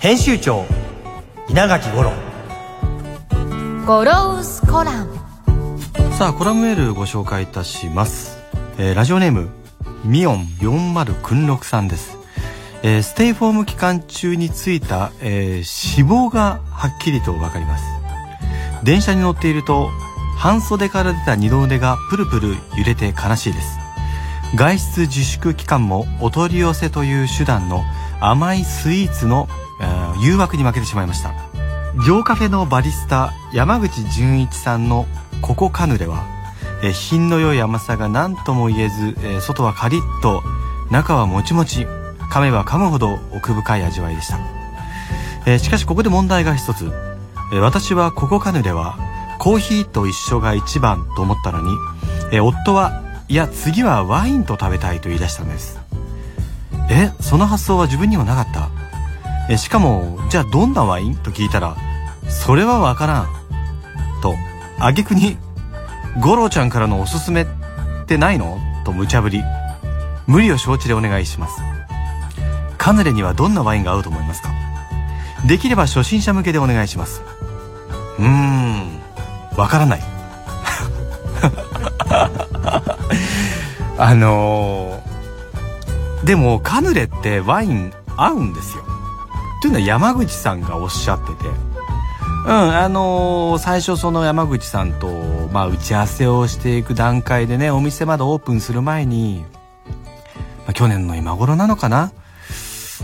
編集長稲垣五郎。ゴロウスコラム。さあコラムメールご紹介いたします、えーラジオネームミオン40訓六さんです、えーステイフォーム期間中についた、えー脂肪がはっきりとわかります。電車に乗っていると半袖から出た二の腕がプルプル揺れて悲しいです。外出自粛期間もお取り寄せという手段の甘いスイーツの、えー誘惑に負けてしまいました。上カフェのバリスタ山口純一さんのココカヌレは、え品の良い甘さが何とも言えず、えー外はカリッと中はもちもち噛めば噛むほど奥深い味わいでした、えーしかしここで問題が一つ、えー私はココカヌレはコーヒーと一緒が一番と思ったのに、えー夫はいや次はワインと食べたいと言い出したのです。えその発想は自分にはなかった？えしかもじゃあどんなワイン？と聞いたらそれはわからん。と挙句に「五郎ちゃんからのおすすめってないの?」と無茶ぶり。無理を承知でお願いします。カヌレにはどんなワインが合うと思いますか？できれば初心者向けでお願いします。うーんわからない。あのー、でもカヌレってワイン合うんですよ。というのは山口さんがおっしゃってて。うんあのー最初その山口さんと、まあ、打ち合わせをしていく段階でねお店まだオープンする前に、まあ、去年の今頃なのかな？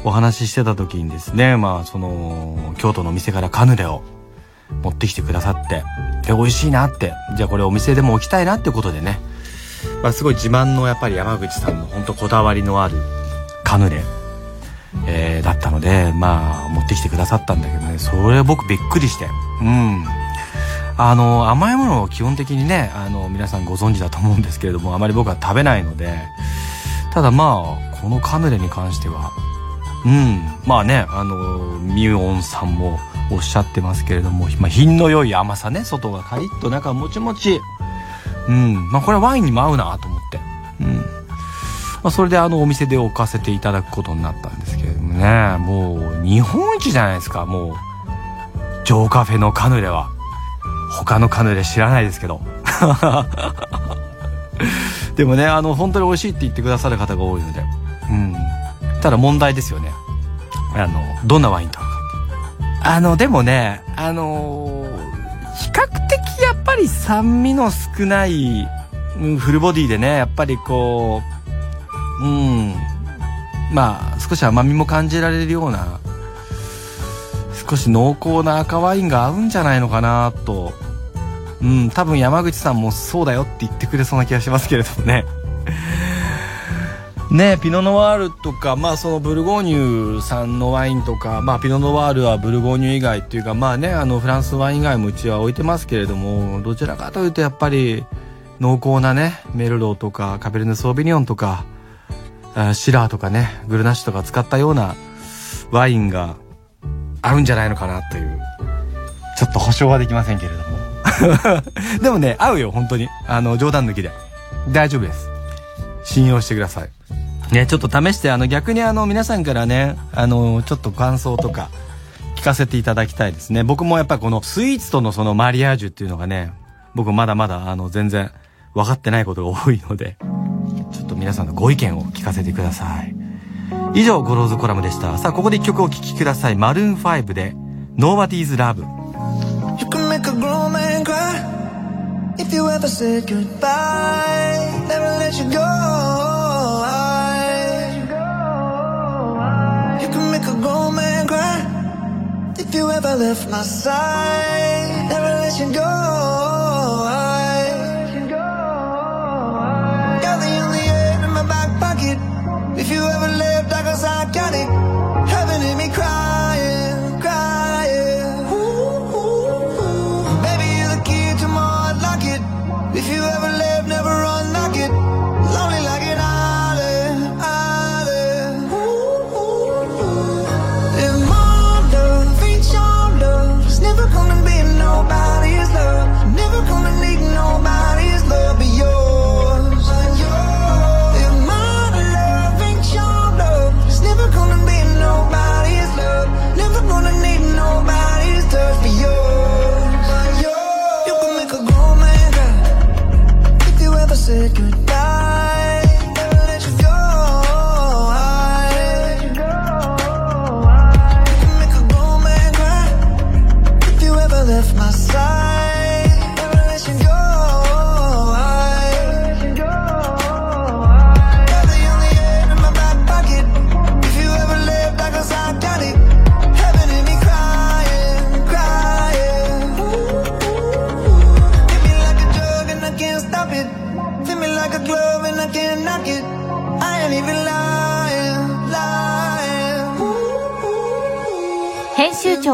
お話ししてた時にですねまあその京都のお店からカヌレを持ってきてくださってで美味しいなって。じゃあこれお店でも置きたいなってことでね、まあ、すごい自慢のやっぱり山口さんの本当こだわりのあるカヌレ。えーだったのでまあ持ってきてくださったんだけどね。それ僕びっくりして。うん。あの甘いものを基本的にねあの皆さんご存知だと思うんですけれどもあまり僕は食べないので。ただまあこのカヌレに関してはうん。まあねあのミュオンさんもおっしゃってますけれども、まあ、品の良い甘さね外がカリッと中もちもち。うん。まあこれはワインにも合うなと思って。うん。まあ、それであのお店で置かせていただくことになったんですけれどもう日本一じゃないですかもう。ジョーカフェのカヌレは。他のカヌレ知らないですけど。でもねあの本当に美味しいって言ってくださる方が多いので。うん。ただ問題ですよね。あのどんなワインとかあのでもねあの比較的やっぱり酸味の少ないフルボディでねやっぱりこううん。まあ少し甘みも感じられるような少し濃厚な赤ワインが合うんじゃないのかなと。うん多分山口さんもそうだよって言ってくれそうな気がしますけれどもね。ねピノノワールとかまあそのブルゴーニュ産のワインとかまあピノノワールはブルゴーニュ以外っていうかまあねあのフランスワイン以外もうちは置いてますけれどもどちらかというとやっぱり濃厚なねメルローとかカベルネ・ソービニョンとかシラーとかねグルナッシュとか使ったようなワインが合うんじゃないのかなという。ちょっと保証はできませんけれども。でもね合うよ本当に。あの冗談抜きで。大丈夫です。信用してください。ねちょっと試してあの逆にあの皆さんからねあのちょっと感想とか聞かせていただきたいですね。僕もやっぱりこのスイーツとのそのマリアージュっていうのがね僕まだまだあの全然分かってないことが多いので皆さんのご意見を聞かせてください。以上、ゴローズコラムでした。さあ、ここで一曲お聴きください。マルーン5で、Nobody's Love。You can make a grown man cry if you ever said goodbye. Never let you go. You can make a grown man cry if you ever left my side. Never let you go. Pocket. If you ever lived, I guess I got it. Heaven in me crying,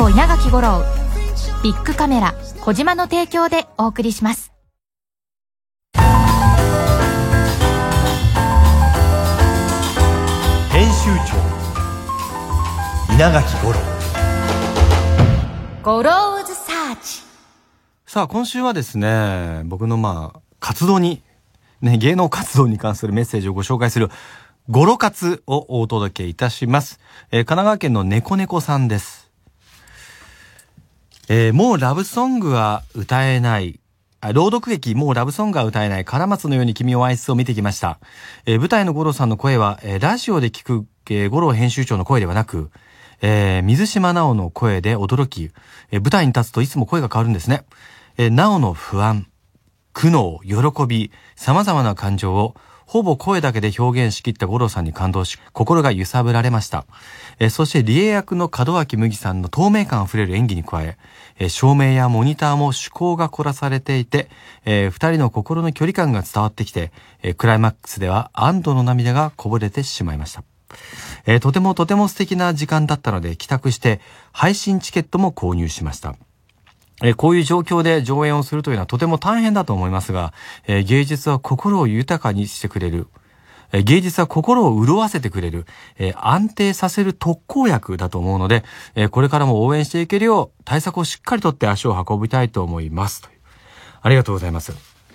編集長稲垣吾郎ビッグカメラ小島の提供でお送りします編集長稲垣五郎ゴローズサーチさあ、今週はですね、僕のまあ、活動に、ね、芸能活動に関するメッセージをご紹介する、ゴロ活をお届けいたします。えー神奈川県の猫猫さんです。えーもうラブソングは歌えない。朗読劇、もうラブソングは歌えない、カラマツのように君を愛すを見てきました。えー舞台の五郎さんの声は、えーラジオで聞く、えー五郎編集長の声ではなく、えー水島奈緒の声で驚き、えー舞台に立つといつも声が変わるんですね。えー、奈緒の不安、苦悩、喜び、様々な感情を、ほぼ声だけで表現しきった五郎さんに感動し、心が揺さぶられました。えそして、理恵役の門脇麦さんの透明感あふれる演技に加え、え照明やモニターも趣向が凝らされていて、えー二人の心の距離感が伝わってきて、えクライマックスでは安堵の涙がこぼれてしまいました。えとてもとても素敵な時間だったので帰宅して配信チケットも購入しました。えこういう状況で上演をするというのはとても大変だと思いますが、え芸術は心を豊かにしてくれる。え芸術は心を潤わせてくれる、え安定させる特効薬だと思うので、えこれからも応援していけるよう対策をしっかりとって足を運びたいと思います。というありがとうございます。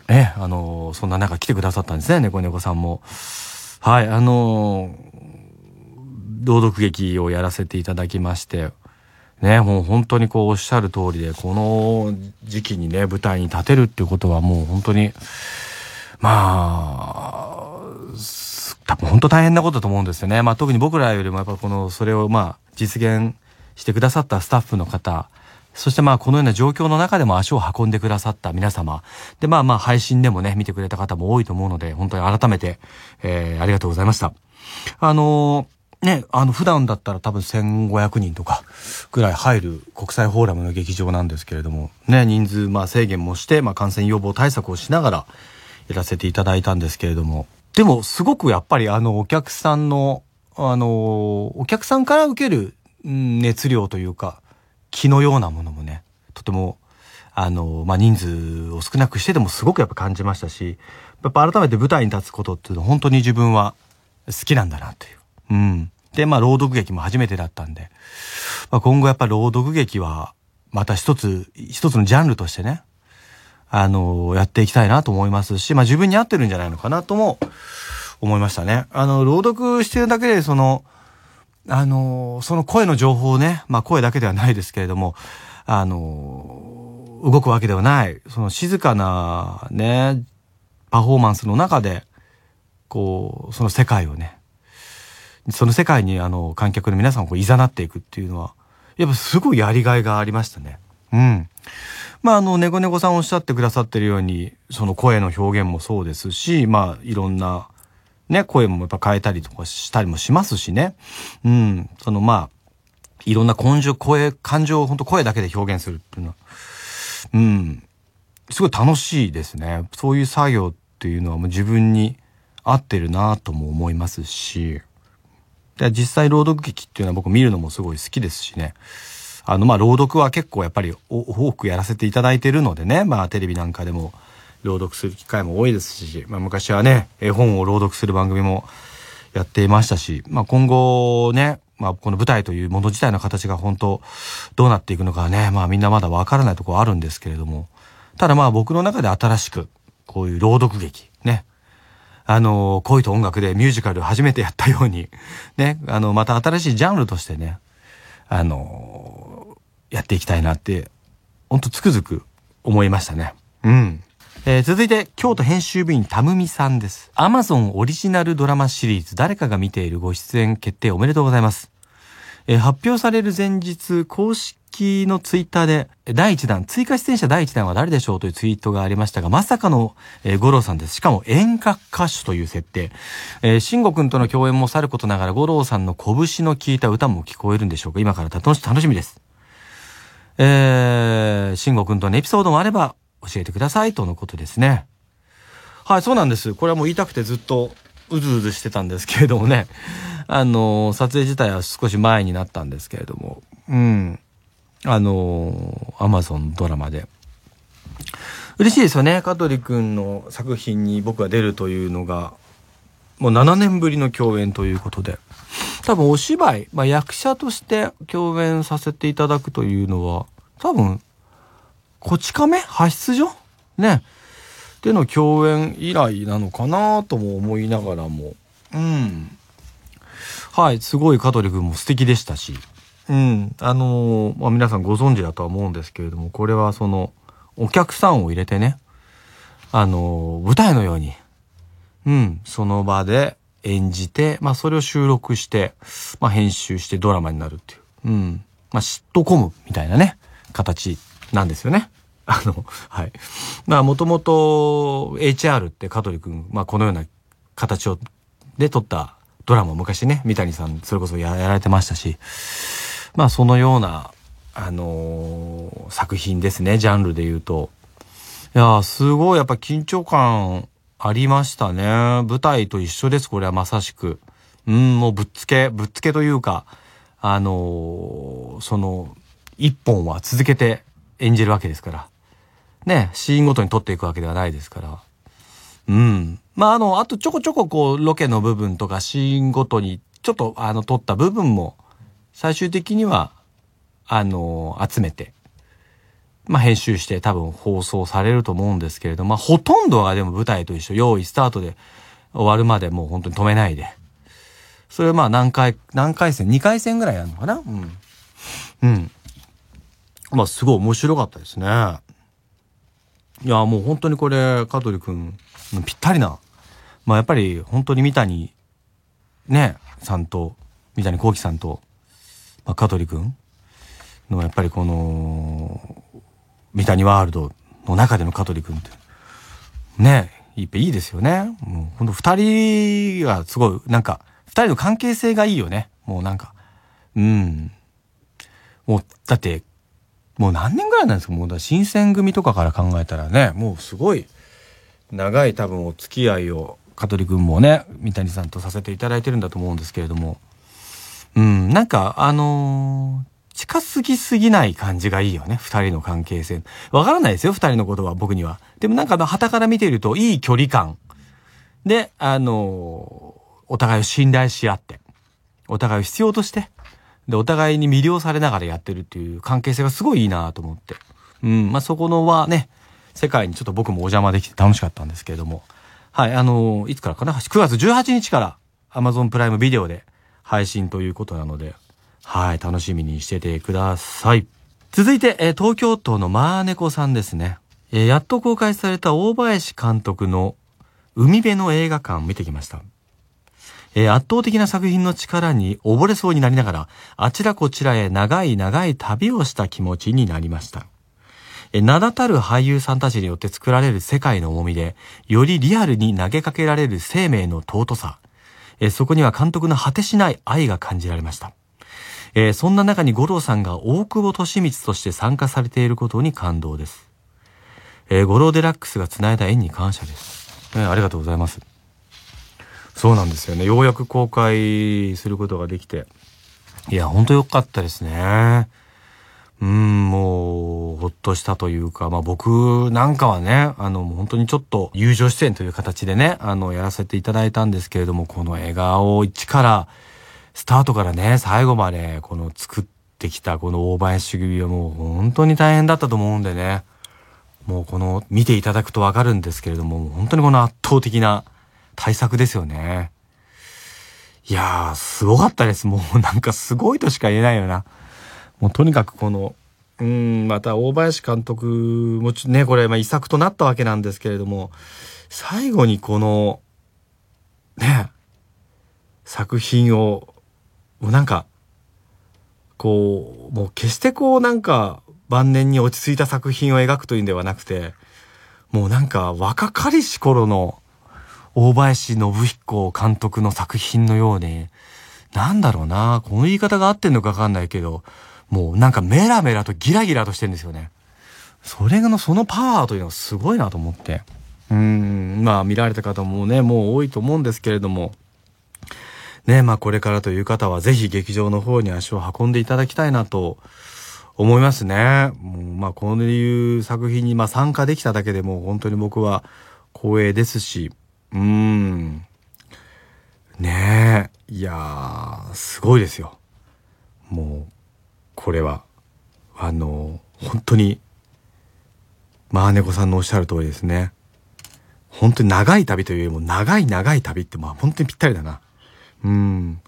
えあのそんな中来てくださったんですね、猫猫さんも。はい、あの朗読劇をやらせていただきまして、ね、もう本当にこうおっしゃる通りで、この時期にね、舞台に立てるっていうことはもう本当に、まあ、多分本当大変なことだと思うんですよね。まあ特に僕らよりもやっぱこの、それをまあ実現してくださったスタッフの方、そしてまあこのような状況の中でも足を運んでくださった皆様。でまあまあ配信でもね、見てくれた方も多いと思うので、本当に改めて、えー、ありがとうございました。あのーね、あの、普段だったら多分1500人とかぐらい入る国際フォーラムの劇場なんですけれども、ね、人数、まあ制限もして、まあ感染予防対策をしながらやらせていただいたんですけれども、でもすごくやっぱりあの、お客さんの、あの、お客さんから受ける熱量というか、気のようなものもね、とても、あの、まあ、人数を少なくしてでもすごくやっぱ感じましたし、やっぱ改めて舞台に立つことっていうのは本当に自分は好きなんだなという。うん。で、まあ、朗読劇も初めてだったんで、まあ、今後やっぱ朗読劇は、また一つ、一つのジャンルとしてね、あの、やっていきたいなと思いますし、まあ、自分に合ってるんじゃないのかなとも思いましたね。あの、朗読してるだけで、その、あの、その声の情報をね、まあ声だけではないですけれども、あの、動くわけではない、その静かなね、パフォーマンスの中で、こう、その世界をね、その世界にあの観客の皆さんをこう誘っていくっていうのは、やっぱすごいやりがいがありましたね。うん。まああの、ネゴネゴさんおっしゃってくださってるように、その声の表現もそうですし、まあいろんな、ね、声もやっぱ変えたりとかしたりもしますしね。うん。そのまあ、いろんな根性、声、感情を本当声だけで表現するっていうのは、うん。すごい楽しいですね。そういう作業っていうのはもう自分に合ってるなとも思いますし、で、実際朗読劇っていうのは僕見るのもすごい好きですしね。あの、まあ、朗読は結構やっぱり多くやらせていただいてるのでね、まあ、テレビなんかでも朗読する機会も多いですし、まあ、昔はね、絵本を朗読する番組もやっていましたし、まあ、今後ね、まあ、この舞台というもの自体の形が本当どうなっていくのかね、まあみんなまだわからないところあるんですけれども、ただまあ僕の中で新しく、こういう朗読劇、ね、あの、恋と音楽でミュージカル初めてやったように、ね、あの、また新しいジャンルとしてね、あの、やっていきたいなって、ほんとつくづく思いましたね。うん。えー、続いて、京都編集部員たむみさんです。アマゾンオリジナルドラマシリーズ、誰かが見ているご出演決定おめでとうございます。えー、発表される前日、公式のツイッターで、第1弾、追加出演者第1弾は誰でしょうというツイートがありましたが、まさかの、えー、五郎さんです。しかも演歌歌手という設定。えー、慎吾くんとの共演もさることながら、五郎さんの拳の効いた歌も聞こえるんでしょうか？今から楽しみです。えー、慎吾くんとのエピソードもあれば、教えてくださいとのことですね。はい、そうなんです。これはもう言いたくてずっとうずうずしてたんですけれどもね。あの、撮影自体は少し前になったんですけれども、うん。あの、アマゾンドラマで。嬉しいですよね。香取くんの作品に僕が出るというのが、もう7年ぶりの共演ということで。多分お芝居、まあ役者として共演させていただくというのは、多分こち亀？派出所？ね。での共演以来なのかなとも思いながらも。うん。はい、すごい香取君も素敵でしたし。うん。あの、まあ、皆さんご存知だとは思うんですけれども、これはその、お客さんを入れてね、あの、舞台のように、うん、その場で演じて、まあ、それを収録して、まあ、編集してドラマになるっていう。うん。まあ、シットコムみたいなね、形なんですよね。あの、はい。まあ、もともと HR って香取くん、まあ、このような形を、で撮ったドラマを昔ね、三谷さん、それこそやられてましたし、まあ、そのような、あのー、作品ですね、ジャンルで言うと。いやすごいやっぱ緊張感ありましたね。舞台と一緒です、これはまさしく。うん、もうぶっつけ、ぶっつけというか、あのー、その、一本は続けて演じるわけですから。ね、シーンごとに撮っていくわけではないですから。うん。まあ、あの、あとちょこちょここう、ロケの部分とかシーンごとに、ちょっとあの、撮った部分も、最終的には、あの、集めて、まあ、編集して多分放送されると思うんですけれど、まあ、ほとんどはでも舞台と一緒、用意スタートで終わるまでもう本当に止めないで。それはまあ何回、何回戦 ?2 回戦ぐらいやるのかな？うん。うん。まあ、すごい面白かったですね。いや、もう本当にこれ、香取くん、ぴったりな。まあ、やっぱり本当に三谷、ね、さんと、三谷幸喜さんと、まあ、香取くんの、やっぱりこの、三谷ワールドの中での香取くんって、ね、いいいいですよね。もう本当二人がすごい、なんか、二人の関係性がいいよね。もうなんか、うん。もう、だって、もう何年ぐらいなんですか？もうだ新選組とかから考えたらね、もうすごい長い多分お付き合いを香取君もね、三谷さんとさせていただいてるんだと思うんですけれども、うん、なんかあのー、近すぎすぎない感じがいいよね。二人の関係性。わからないですよ、二人のことは僕には。でもなんか旗から見ているといい距離感。で、あのー、お互いを信頼し合って、お互いを必要として、で、お互いに魅了されながらやってるっていう関係性がすごいいいなと思って。うん、まあ、そこのはね、世界にちょっと僕もお邪魔できて楽しかったんですけれども。はい、あのいつからかな ?9 月18日から Amazon プライムビデオで配信ということなので、はい、楽しみにしててください。続いて、え、東京都のマーネコさんですね。え、やっと公開された大林監督の海辺の映画館を見てきました。え、圧倒的な作品の力に溺れそうになりながら、あちらこちらへ長い長い旅をした気持ちになりました。え、名だたる俳優さんたちによって作られる世界の重みで、よりリアルに投げかけられる生命の尊さ。え、そこには監督の果てしない愛が感じられました。え、そんな中に五郎さんが大久保利光として参加されていることに感動です。え、五郎デラックスが繋いだ縁に感謝です。え、ありがとうございます。そうなんですよね。ようやく公開することができて。いや、ほんと良かったですね。うん、もう、ほっとしたというか、まあ僕なんかはね、あの、本当にちょっと友情出演という形でね、あの、やらせていただいたんですけれども、この笑顔一から、スタートからね、最後まで、この作ってきたこの大林組はもう本当に大変だったと思うんでね、もうこの、見ていただくとわかるんですけれども、本当にこの圧倒的な対策ですよね。いやー、すごかったです。もうなんかすごいとしか言えないよな。もうとにかくこの、うん、また大林監督もちね、これ、まあ遺作となったわけなんですけれども、最後にこの、ね、作品を、もうなんか、こう、もう決してこうなんか晩年に落ち着いた作品を描くというんではなくて、もうなんか若かりし頃の大林信彦監督の作品のように、なんだろうな、この言い方が合ってんのかわかんないけど、もうなんかメラメラとギラギラとしてるんですよね。それのそのパワーというのはすごいなと思って。うん、まあ見られた方もね、もう多いと思うんですけれども、ね、まあこれからという方はぜひ劇場の方に足を運んでいただきたいなと思いますね。もうまあこういう作品にまあ参加できただけでも本当に僕は光栄ですし、うーん。ねえ、いやー、すごいですよ。これは、あの、本当に、マーネコさんのおっしゃる通りですね。本当に長い旅というよりも長い長い旅ってまあ本当にぴったりだな。うん。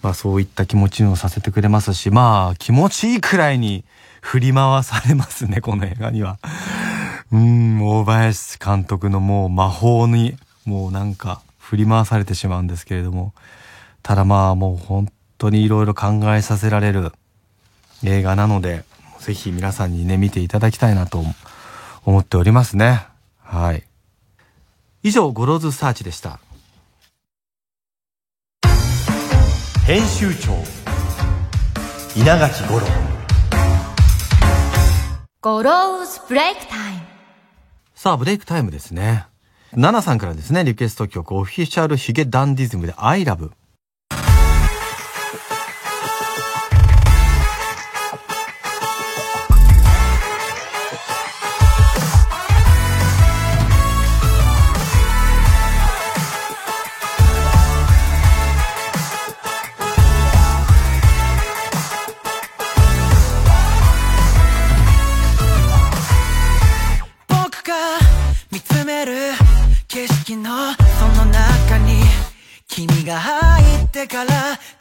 まあそういった気持ちをさせてくれますし、まあ気持ちいいくらいに振り回されますね、この映画には。うん、大林監督のもう魔法に、もうなんか振り回されてしまうんですけれども。ただまあもう本当にいろいろ考えさせられる映画なので、ぜひ皆さんにね、見ていただきたいなと思っておりますね。はい。以上、ゴローズサーチでした。編集長稲垣吾郎ゴローズブレイクタイム。さあ、ブレイクタイムですね。ナナさんからですね、リクエスト曲、 Official髭男dism で I love。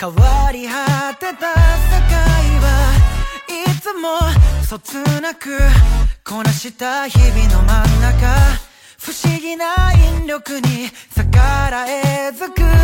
変わり果てた世界はいつもそつなくこなした日々の真ん中。不思議な引力に逆らえずく。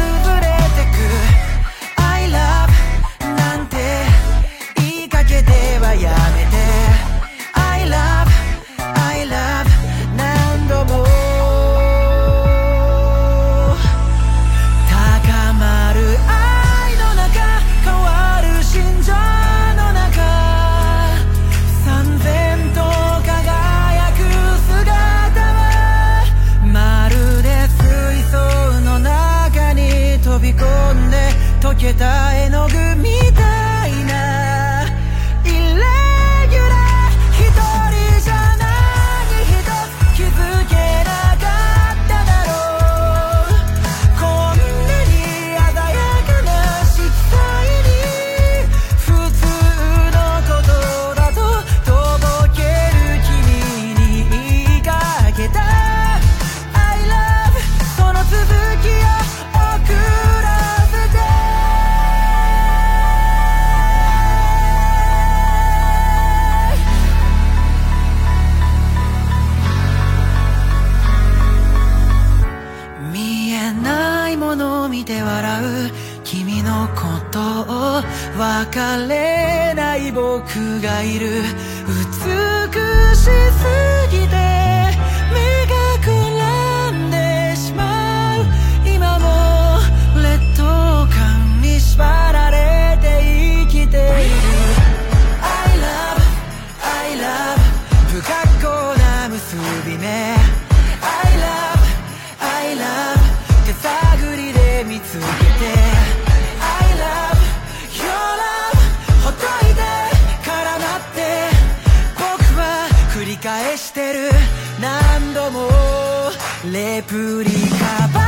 レプリカばか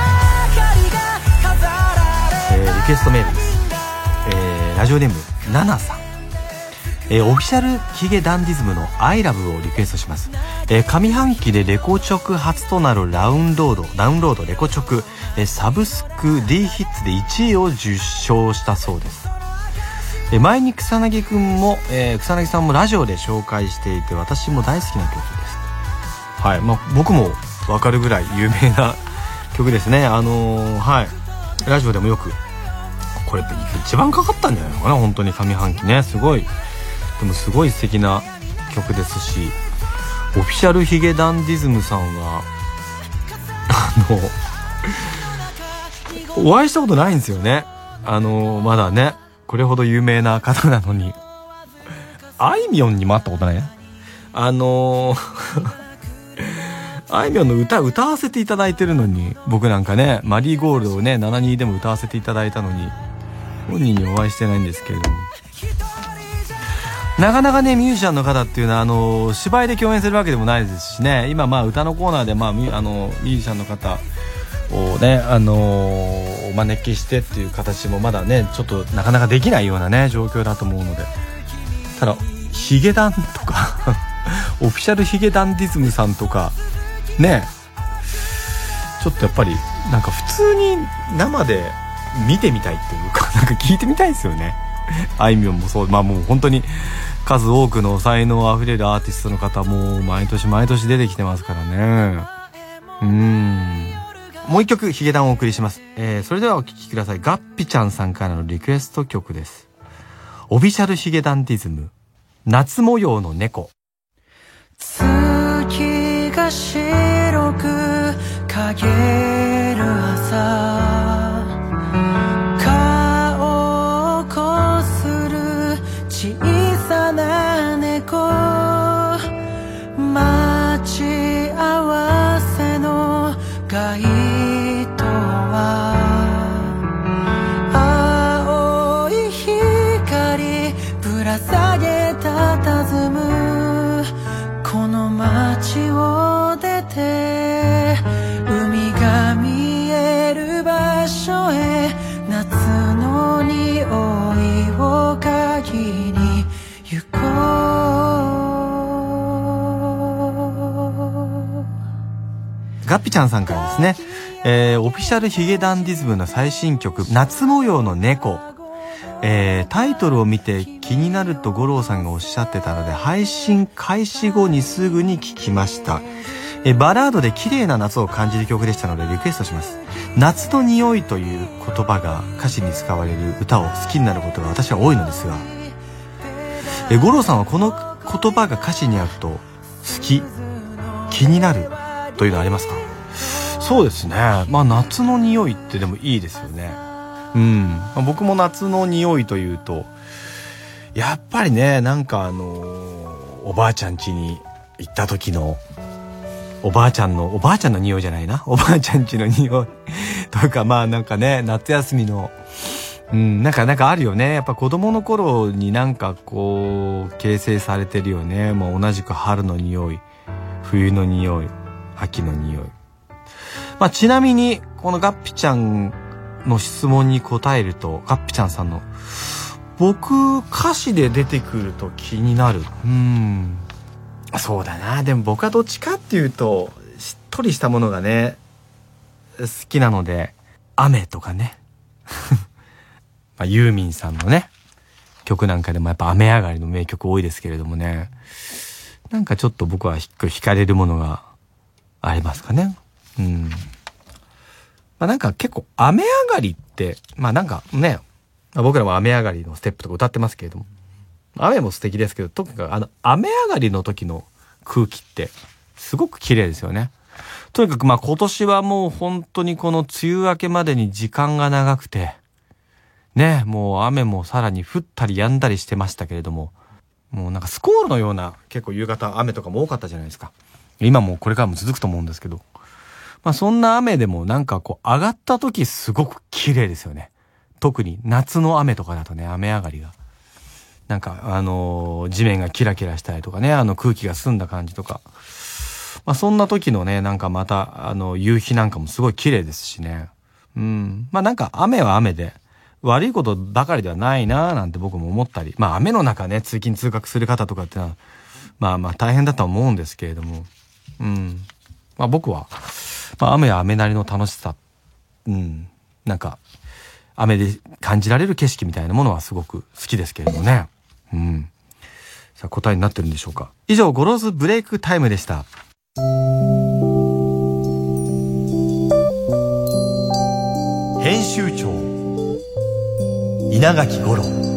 りが飾られえーリクエストメールです、えーラジオネームナナさん。えーオフィシャルヒゲダンディズムの「ILOVE」をリクエストします、えー上半期でレコチョク初となるラウンロードダウンロードレコチョク、えーサブスク D ヒッツで1位を受賞したそうです。えー前に草薙くんも、えー草薙さんもラジオで紹介していて私も大好きな曲です。はいまあ僕もわかるぐらい有名な曲ですね。あのーはい。ラジオでもよくこれ一番かかったんじゃないのかな？本当に。上半期ね。すごい。でもすごい素敵な曲ですし。オフィシャルヒゲダンディズムさんは あのお会いしたことないんですよね。あのまだね。これほど有名な方なのに。あいみょんにも会ったことない？ねあのーあいみょんの歌歌わせていただいてるのに僕なんかねマリーゴールドをね72でも歌わせていただいたのに本人にお会いしてないんですけれども。なかなかねミュージシャンの方っていうのはあの芝居で共演するわけでもないですしね。今まあ歌のコーナーでまああのミュージシャンの方をねあのお招きしてっていう形もまだねちょっとなかなかできないようなね状況だと思うので。ただヒゲダンとか オフィシャルヒゲダンディズムさんとかねちょっとやっぱりなんか普通に生で見てみたいっていうか なんか聞いてみたいですよね。あいみょんもそう。まあもう本当に数多くの才能あふれるアーティストの方も毎年毎年出てきてますからね。うん。もう一曲ヒゲダンをお送りします、えー、それではお聴きください。ガッピちゃんさんからのリクエスト曲です。オフィシャルヒゲダンディズム。夏模様の猫。が白く陰る朝。顔をこする小さな猫。待ち合わせの街灯は。青い光ぶら下げガッピちゃんさんからですね、えー、オフィシャルヒゲダンディズムの最新曲、夏模様の猫。えー、タイトルを見て気になると五郎さんがおっしゃってたので、配信開始後にすぐに聞きました。えバラードで綺麗な夏を感じる曲でしたのでリクエストします。夏の匂いという言葉が歌詞に使われる歌を好きになることが私は多いのですが、え五郎さんはこの言葉が歌詞にあると、好き、気になるというのはありますか？そうですねまあ夏の匂いってでもいいですよねうん、まあ僕も夏の匂いというとやっぱりねなんかあのーおばあちゃん家に行った時のおばあちゃんのおばあちゃんの匂いじゃないな おばあちゃん家の匂い とかまあなんかね夏休みのうん、なんか、なんかあるよね。やっぱ子供の頃になんかこう、形成されてるよね。もう同じく春の匂い、冬の匂い、秋の匂い。まあ、ちなみに、このガッピちゃんの質問に答えると、ガッピちゃんさんの、僕、歌詞で出てくると気になる。うん。そうだな。でも僕はどっちかっていうと、しっとりしたものがね、好きなので、雨とかね。まあ、ユーミンさんのね、曲なんかでもやっぱ雨上がりの名曲多いですけれどもね、なんかちょっと僕はひ惹かれるものがありますかね。うん。まあなんか結構雨上がりって、まあなんかね、僕らも雨上がりのステップとか歌ってますけれども、雨も素敵ですけど、特にあの雨上がりの時の空気ってすごく綺麗ですよね。とにかくまあ今年はもう本当にこの梅雨明けまでに時間が長くて、ね、もう雨もさらに降ったり止んだりしてましたけれども、もうなんかスコールのような結構夕方雨とかも多かったじゃないですか。今もこれからも続くと思うんですけど。まあそんな雨でもなんかこう上がった時すごく綺麗ですよね。特に夏の雨とかだとね、雨上がりが。なんかあのー地面がキラキラしたりとかね、あの空気が澄んだ感じとか。まあ、そんな時のね、なんかまた、あの、夕日なんかもすごい綺麗ですしね。うん。まあなんか雨は雨で、悪いことばかりではないなぁなんて僕も思ったり、まあ雨の中ね、通勤通学する方とかってのは、まあまあ大変だとは思うんですけれども、うん。まあ僕は、まあ雨は雨なりの楽しさ、うん。なんか、雨で感じられる景色みたいなものはすごく好きですけれどもね。うん。さあ答えになってるんでしょうか。以上、ゴローズブレイクタイムでした。編集長稲垣五郎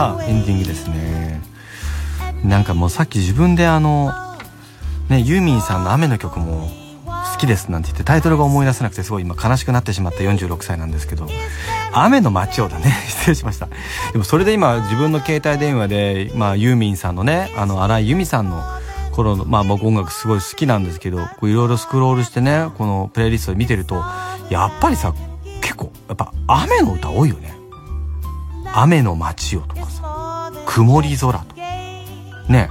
さあエンディングですね。なんかもうさっき自分であのねユーミンさんの雨の曲も好きですなんて言ってタイトルが思い出せなくてすごい今悲しくなってしまった46歳なんですけど雨の街をだね。失礼しました。でもそれで今自分の携帯電話で、まあ、ユーミンさんのねあの荒井由実さんの頃のまあ僕音楽すごい好きなんですけどいろいろスクロールしてねこのプレイリストで見てるとやっぱりさ結構やっぱ雨の歌多いよね。雨の街をとかさ曇り空とかね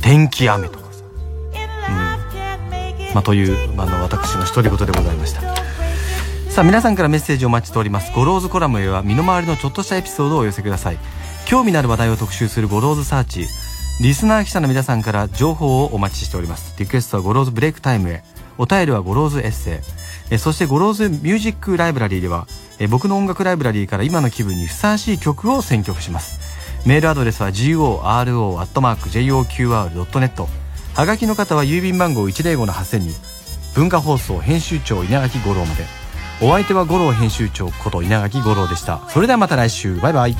天気雨とかさうん。まあ、という、ま、あの私の独り言でございました。さあ皆さんからメッセージをお待ちしております。ゴローズコラムへは身の回りのちょっとしたエピソードをお寄せください。興味のある話題を特集するゴローズサーチ。リスナー記者の皆さんから情報をお待ちしております。リクエストはゴローズブレイクタイムへ。お便りはゴローズエッセイ。えそしてゴローズミュージックライブラリーではえ僕の音楽ライブラリーから今の気分にふさわしい曲を選曲します。メールアドレスは goro.joqr.net はがきの方は郵便番号105-8000に文化放送編集長稲垣吾郎まで。お相手は五郎編集長こと稲垣吾郎でした。それではまた来週。バイバイ。